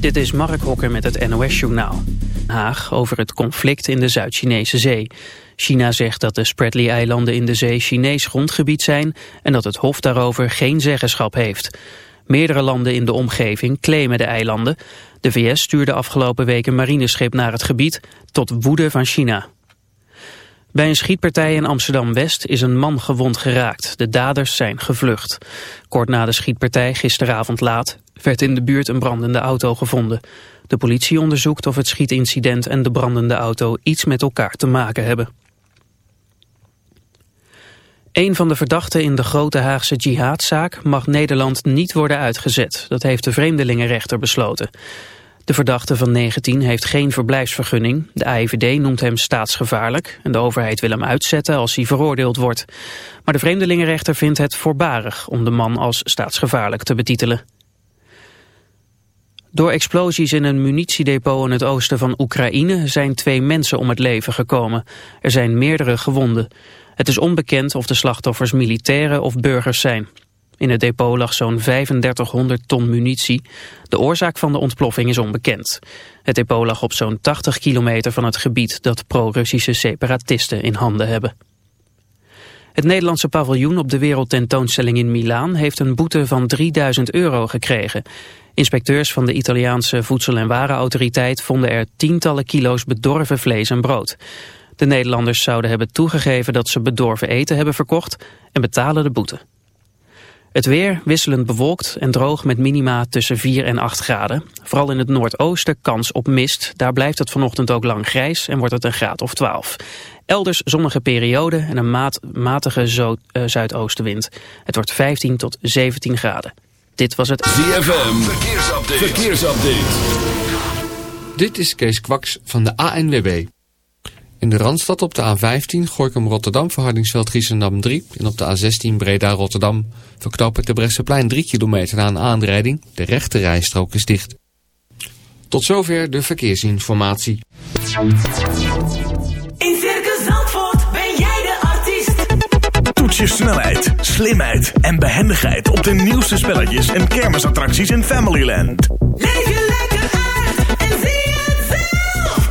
Dit is Mark Hokker met het NOS-journaal. Haag over het conflict in de Zuid-Chinese zee. China zegt dat de Spratly-eilanden in de zee Chinees grondgebied zijn... en dat het Hof daarover geen zeggenschap heeft. Meerdere landen in de omgeving claimen de eilanden. De VS stuurde afgelopen week een marineschip naar het gebied... tot woede van China. Bij een schietpartij in Amsterdam-West is een man gewond geraakt. De daders zijn gevlucht. Kort na de schietpartij, gisteravond laat, werd in de buurt een brandende auto gevonden. De politie onderzoekt of het schietincident en de brandende auto iets met elkaar te maken hebben. Een van de verdachten in de grote Haagse jihadzaak mag Nederland niet worden uitgezet. Dat heeft de vreemdelingenrechter besloten. De verdachte van 19 heeft geen verblijfsvergunning. De AIVD noemt hem staatsgevaarlijk en de overheid wil hem uitzetten als hij veroordeeld wordt. Maar de vreemdelingenrechter vindt het voorbarig om de man als staatsgevaarlijk te betitelen. Door explosies in een munitiedepot in het oosten van Oekraïne zijn twee mensen om het leven gekomen. Er zijn meerdere gewonden. Het is onbekend of de slachtoffers militairen of burgers zijn. In het depot lag zo'n 3500 ton munitie. De oorzaak van de ontploffing is onbekend. Het depot lag op zo'n 80 kilometer van het gebied dat pro-Russische separatisten in handen hebben. Het Nederlandse paviljoen op de wereldtentoonstelling in Milaan heeft een boete van 3000 euro gekregen. Inspecteurs van de Italiaanse Voedsel- en Warenautoriteit vonden er tientallen kilo's bedorven vlees en brood. De Nederlanders zouden hebben toegegeven dat ze bedorven eten hebben verkocht en betalen de boete. Het weer wisselend bewolkt en droog met minima tussen 4 en 8 graden. Vooral in het noordoosten kans op mist. Daar blijft het vanochtend ook lang grijs en wordt het een graad of 12. Elders zonnige periode en een maat, matige zo, uh, zuidoostenwind. Het wordt 15 tot 17 graden. Dit was het ZFM Verkeersupdate. Verkeersupdate. Dit is Kees Kwaks van de ANWB. In de Randstad op de A15 Gorkum Rotterdam verhardingsveld Giesendam 3 en op de A16 Breda Rotterdam verknopen de Bresseplein 3 kilometer na een aanrijding. De rechte rijstrook is dicht. Tot zover de verkeersinformatie. In Circus Zandvoort ben jij de artiest. Toets je snelheid, slimheid en behendigheid op de nieuwste spelletjes en kermisattracties in Familyland. Leef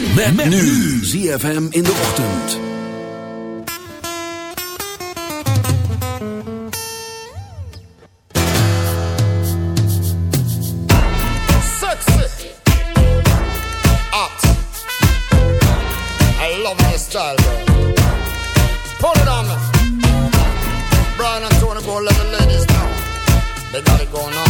Met, met nu ZFM in de ochtend. Sexy. Hot. I love my style, girl. Put it on me. Brian and Tony go let the ladies know. They got it going on.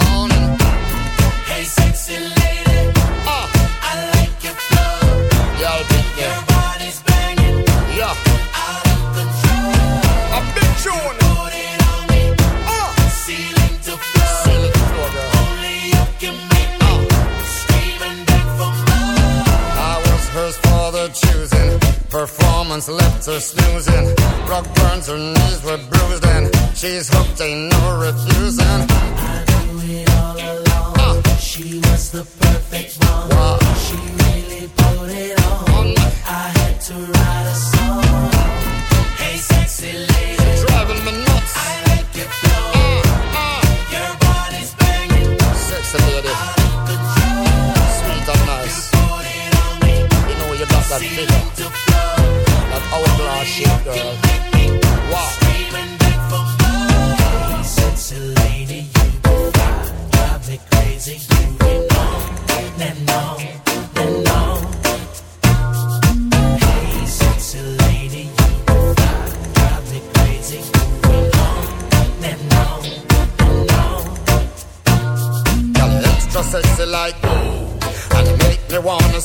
nights are snoozing. Rock burns, her knees were bruised, and she's hooked, ain't no refusing. I knew it all along. Uh. She was the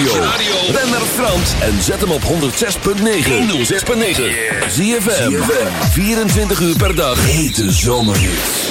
radio. Ben naar Frans en zet hem op 106.9. 106.9. ZFM. 24 uur per dag. Hete zomerhits.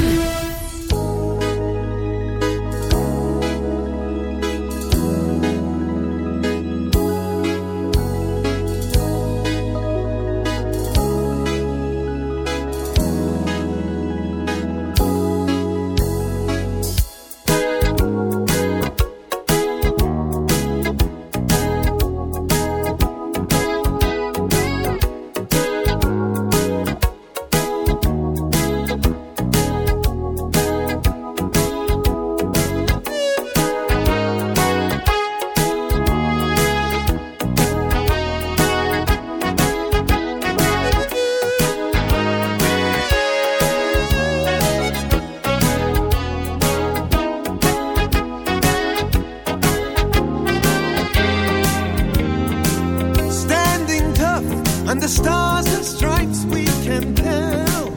stripes we can tell.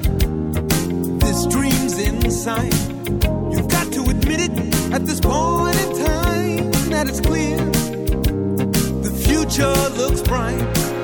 This dream's inside. You've got to admit it at this point in time that it's clear. The future looks bright.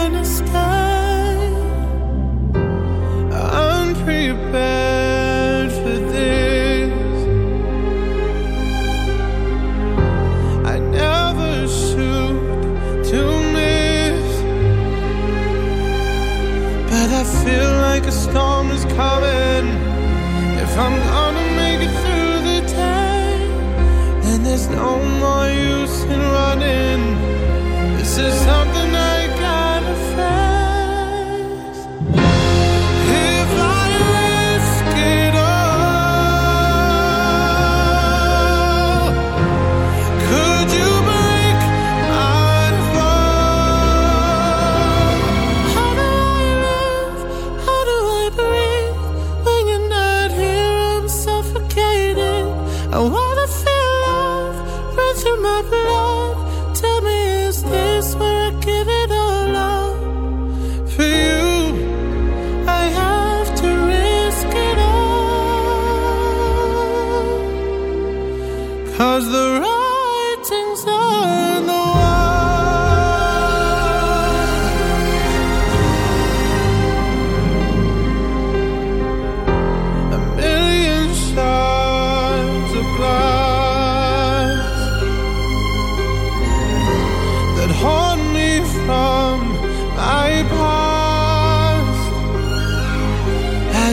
for this. I never shoot to miss, but I feel like a storm is coming. If I'm gonna make it through the day, then there's no more use in running.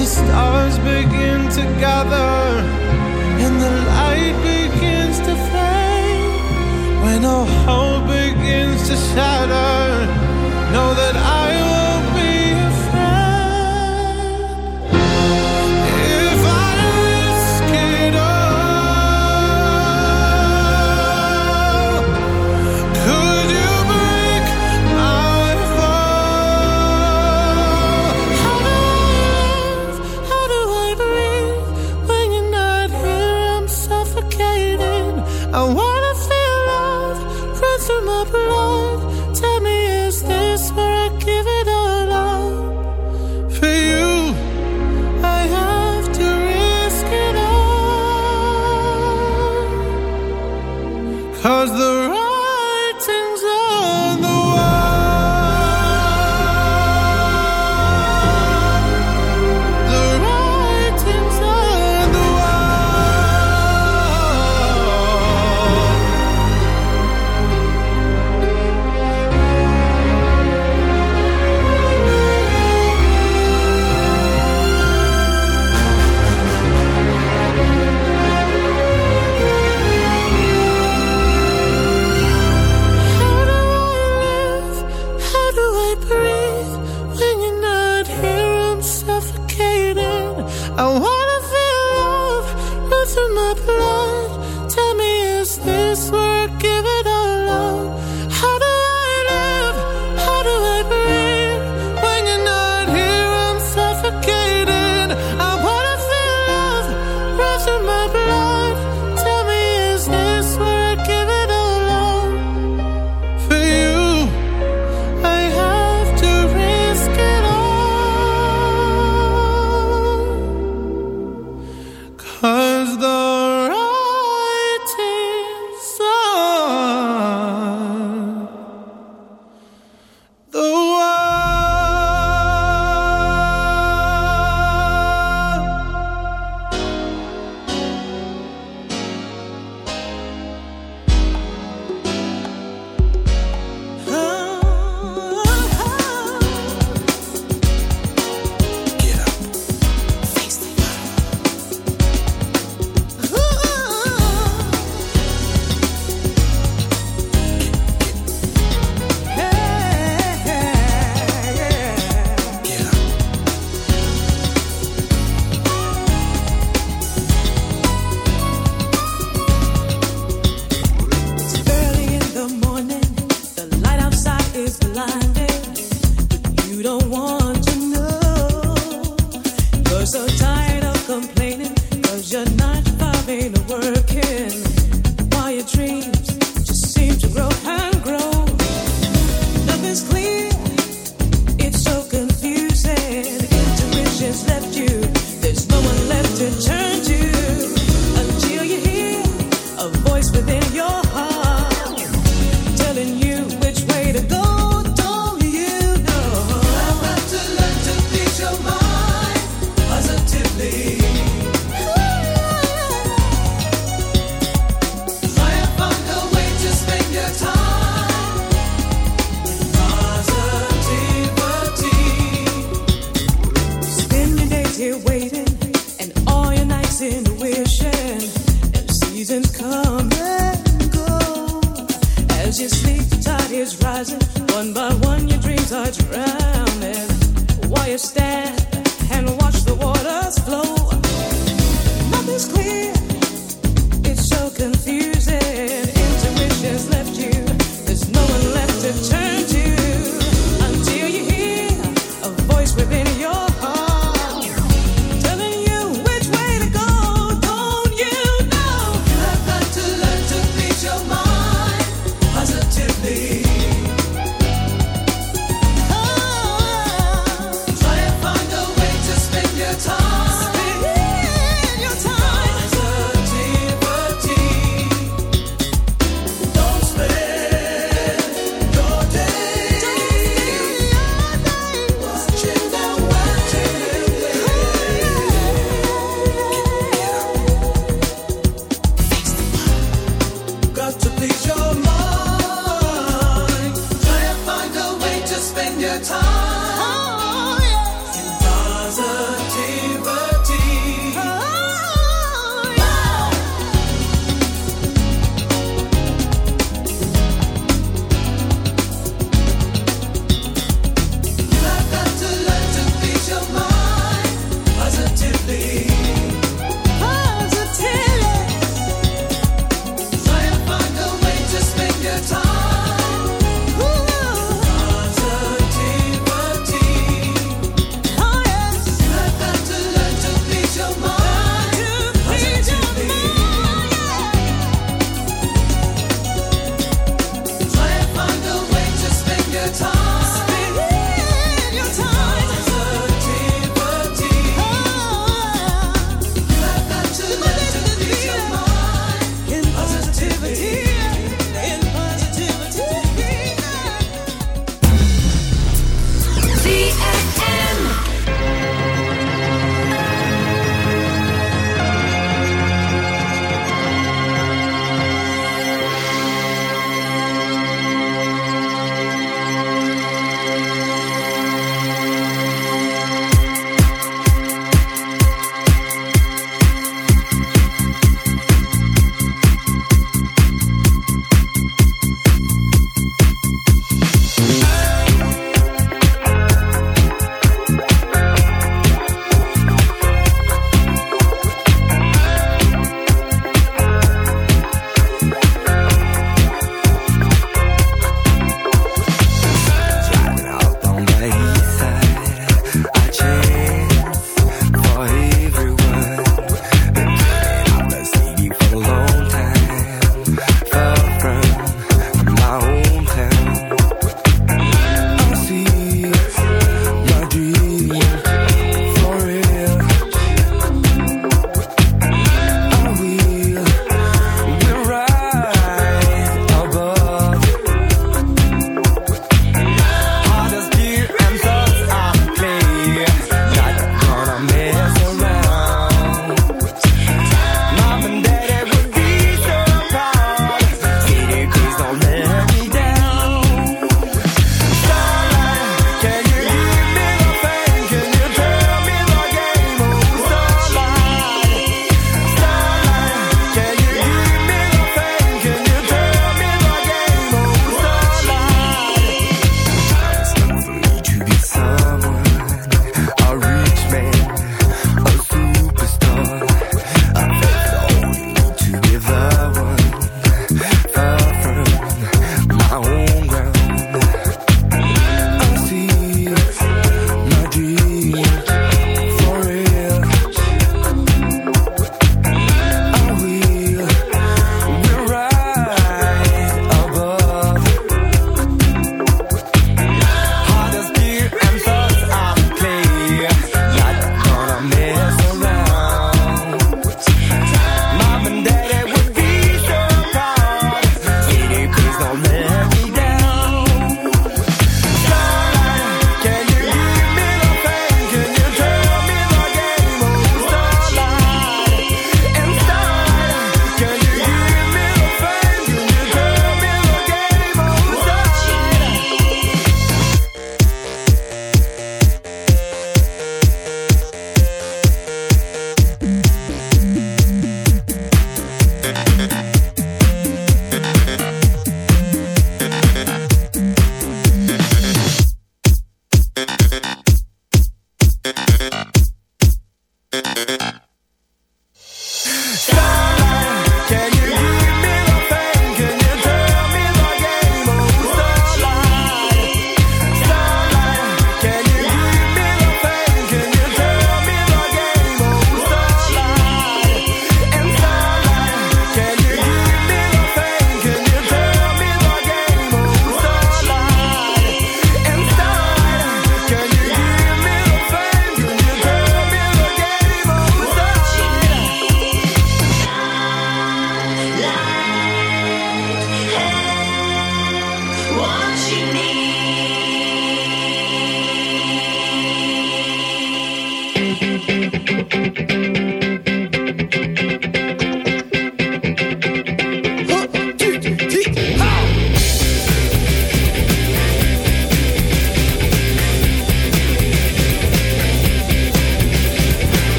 The stars begin to gather and the light begins to fade. When all hope begins to shatter